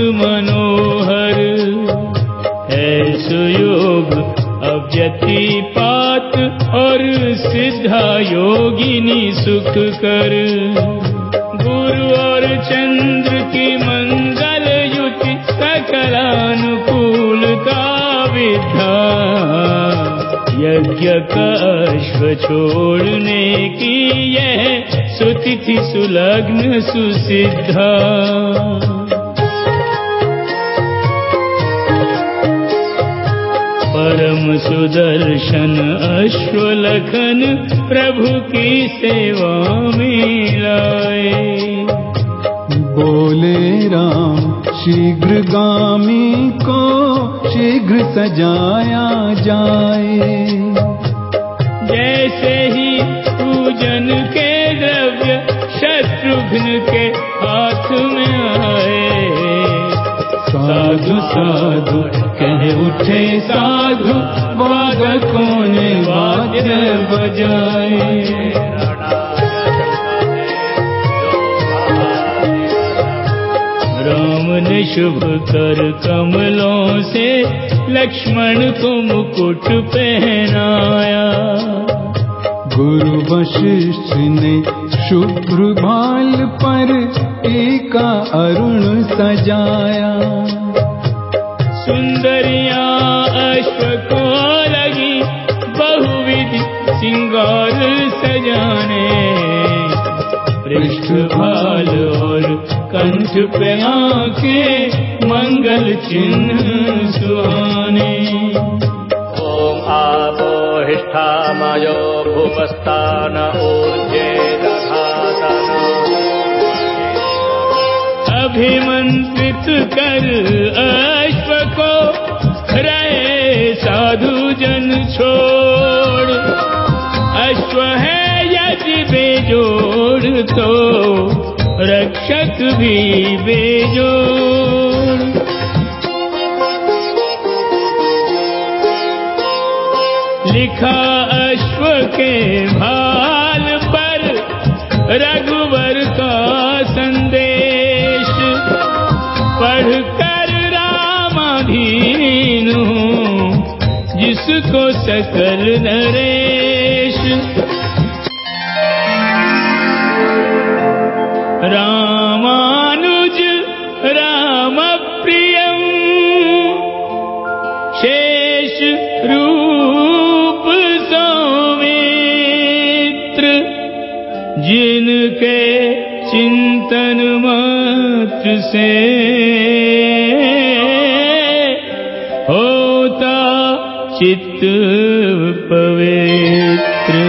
मनोहर। है सुयोग अव्यतिपात और सिद्धा योगिनी सुख कर गुरु और चंद्र की मंगल युति सकलानुकूलता विधा यज्ञ का अश्व छोड़ने की यह सुतिथि सुलग्न सुसिद्धा। परम सुदर्शन अश्वलखन प्रभु की सेवा में लाए। बोले राम शीघ्र गामी को शीघ्र सजाया जाए। जैसे ही पूजन के द्रव्य शत्रुघ्न के हाथ में आए। साधु साधु कह उठे साधु वादकों ने वाद्य बजाए। राम ने शुभ कर कमलों से लक्ष्मण को मुकुट पहनाया। गुरु वशिष्ठ ने शुभ्र भाल पर टीका अरुण सजाया। सुन्दर्या अश्वकुमारी बहुविधि सिङ्गार सजाने। पृष्ठभल कण्ठ प्रया के मङ्गल चिह्न स्वानि ओम् आपोहिष्ठा मयो भा नो जान अभिमंत्रित कर तो रक्षक भी बेजोड़। लिखा अश्व के भाल पर रघुवर का संदेश। पढ़कर रामाधीन हूँ, जिसको सकल नरेश मात्र से होता चित्त पवित्र।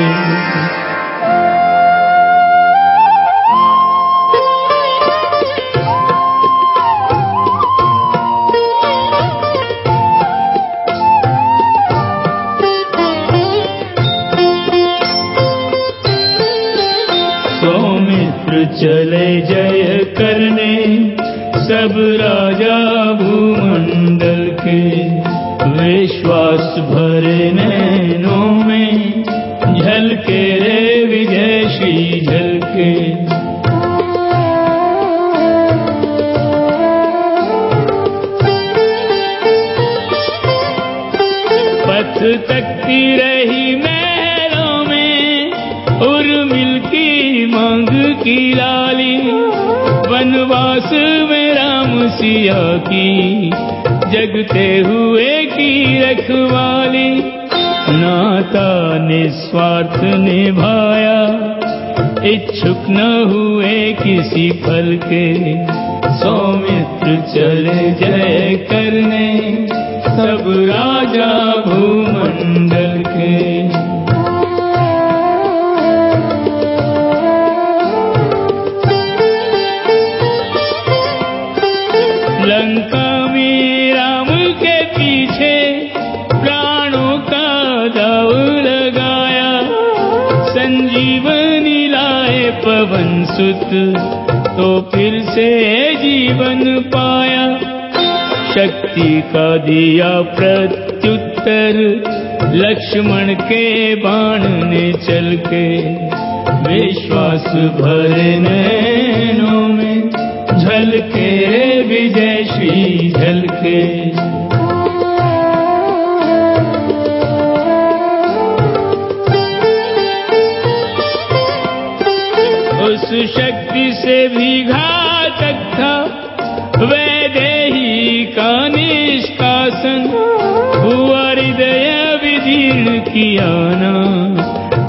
चले जय करने सब राजा भूमंडल के विश्वास भरे नैनों में झलके रे विजय श्री झलके। पथ तकती रही महलों में उर्मिल की मांग की लाली। वनवास में राम सिया की, जगते हुए की रखवाली। नाता ने निस्वार्थ निभाया, इच्छुक न हुए किसी फल के। सौमित्र चले जय करने, सब राजा भूमंडल पवन सुत तो फिर से जीवन पाया। शक्ति का दिया प्रत्युत्तर, लक्ष्मण के बाण ने चल के विश्वास भरे नैनों में, झलके विजय श्री झलके। घातक था। वैदेही का निष्कासन, हुआ हृदय विदीर्ण किया ना।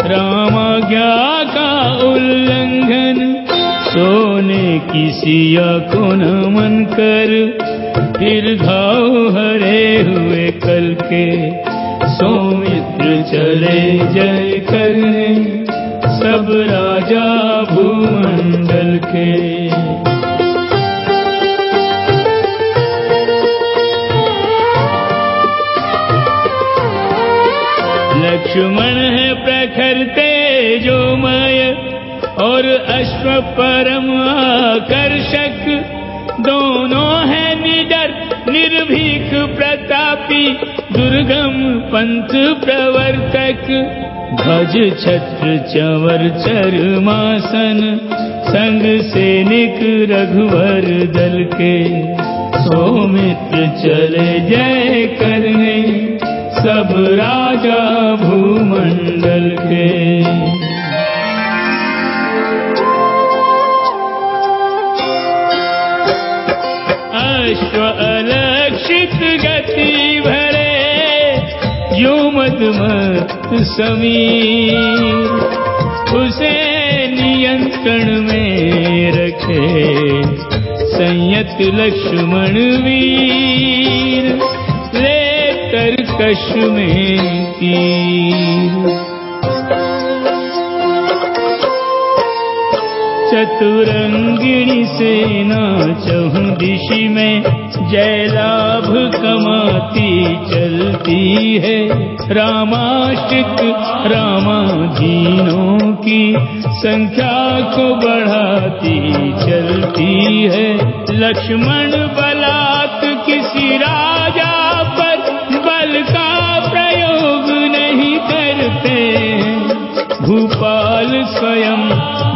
रामाज्ञा का उल्लंघन, सोने किसिया को नमन कर। फिर घाव हरे हुए कल के, सौमित्र चले जय करने। सब राजा भूमंडल के लक्ष्मण है प्रखर तेजोमय और अश्व परम आकर्षक। दोनों है निडर निर्भीक प्रतापी। दुर्गम पंथ प्रवर्तक छत्र चवर चरमासन संग सैनिक रघुवर दल के सौमित्र चले जय करने सब राजा भूमंडल के। अश्व अलक्षित गति भरे यो मत समीर, उसे नियंत्रण में रखे संयत लक्ष्मण वीर ले तरकश में तीर। चतुरंगिणी सेना चहु दिशि में जय लाभ कमाती चलती है रामाश्रित रामाधीनों की संख्या को बढ़ाती चलती है। लक्ष्मण बलात् किसी राजा पर बल का प्रयोग नहीं करते। भूपाल स्वयं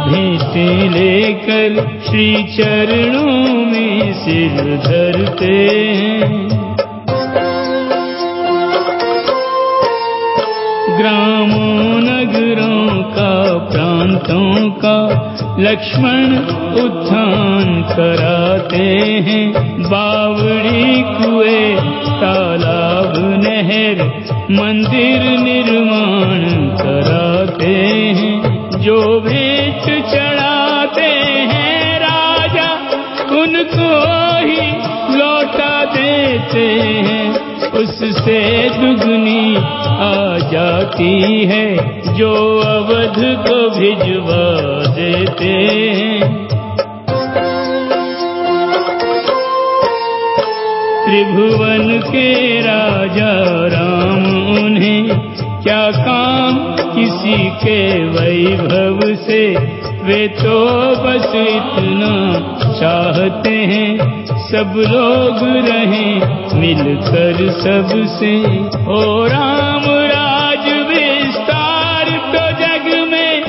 भेंटे लेकर श्री चरणों में सिर धरते हैं। ग्रामों नगरों का, प्रांतों का लक्ष्मण उत्थान कराते हैं। बावड़ी कुएँ, तालाब, नहर, मंदिर निर्माण कराते हैं। जो भेंट चढ़ाते हैं राजा, उनको ही लौटा देते हैं। उससे दुगनी आ जाती है, जो अवध को भिजवा देते हैं। त्रिभुवन के राजा राम, उन्हें क्या काम किसी के वैभव से? वे तो बस इतना चाहते हैं सब लोग रहें मिलकर सबसे। ओ राम राज विस्तार तो जग में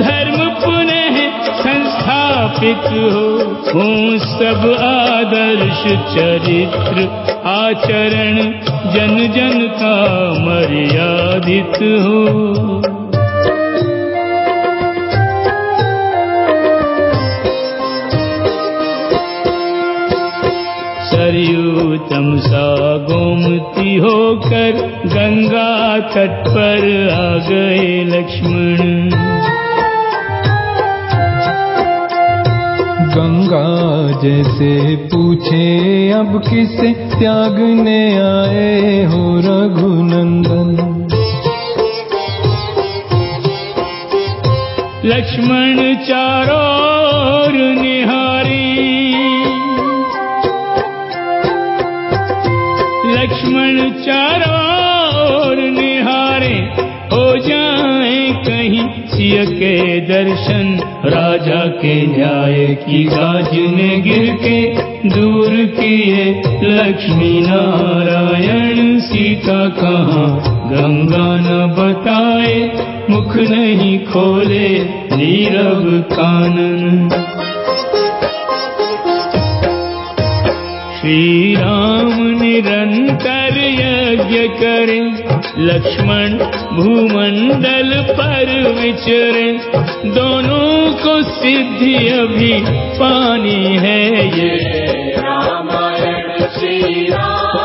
धर्म पुनः संस्थापित हो। हूँ सब आदर्श चरित्र आचरण, जन जन का मर्यादित हो। तमसा गोमती होकर गंगा तट पर आ गए लक्ष्मण। गंगा जैसे पूछे अब किसे त्यागने आए हो रघुनंदन? लक्ष्मण चारों लक्ष्मण चारों ओर निहारे हो जाए कहीं सिय के दर्शन। राजा के न्याय की गाज ने गिर के दूर किए लक्ष्मी नारायण। सीता कहाँ? गंगा न बताए, मुख नहीं खोले नीरव कानन। श्री राम निरंतर यज्ञ करें, लक्ष्मण भूमंडल पर विचरे। दोनों को सिद्धि अभी पानी है ये। रामायण, श्री राम।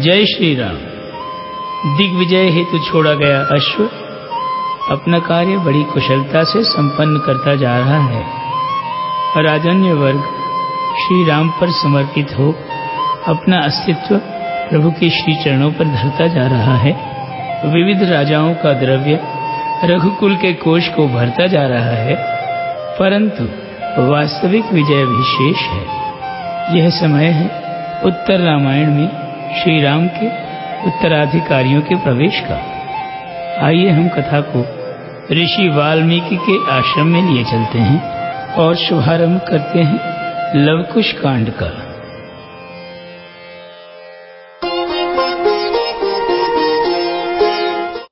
जय श्री राम दिग्विजय हेतु छोड़ा गया अश्व अपना कार्य बड़ी कुशलता से संपन्न करता जा रहा है। राजन्य वर्ग श्री राम पर समर्पित हो अपना अस्तित्व प्रभु के श्री चरणों पर धरता जा रहा है। विविध राजाओं का द्रव्य रघुकुल के कोष को भरता जा रहा है। परंतु वास्तविक विजय विशेष है। यह समय है उत्तर रामायण में श्री राम के उत्तराधिकारियों के प्रवेश का। आइए हम कथा को ऋषि वाल्मीकि के आश्रम में लिए चलते हैं और शुभारंभ करते हैं लवकुश कांड का।